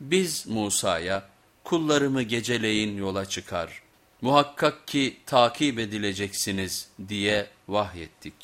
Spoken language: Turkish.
Biz Musa'ya kullarımı geceleyin yola çıkar, muhakkak ki takip edileceksiniz diye vahyettik.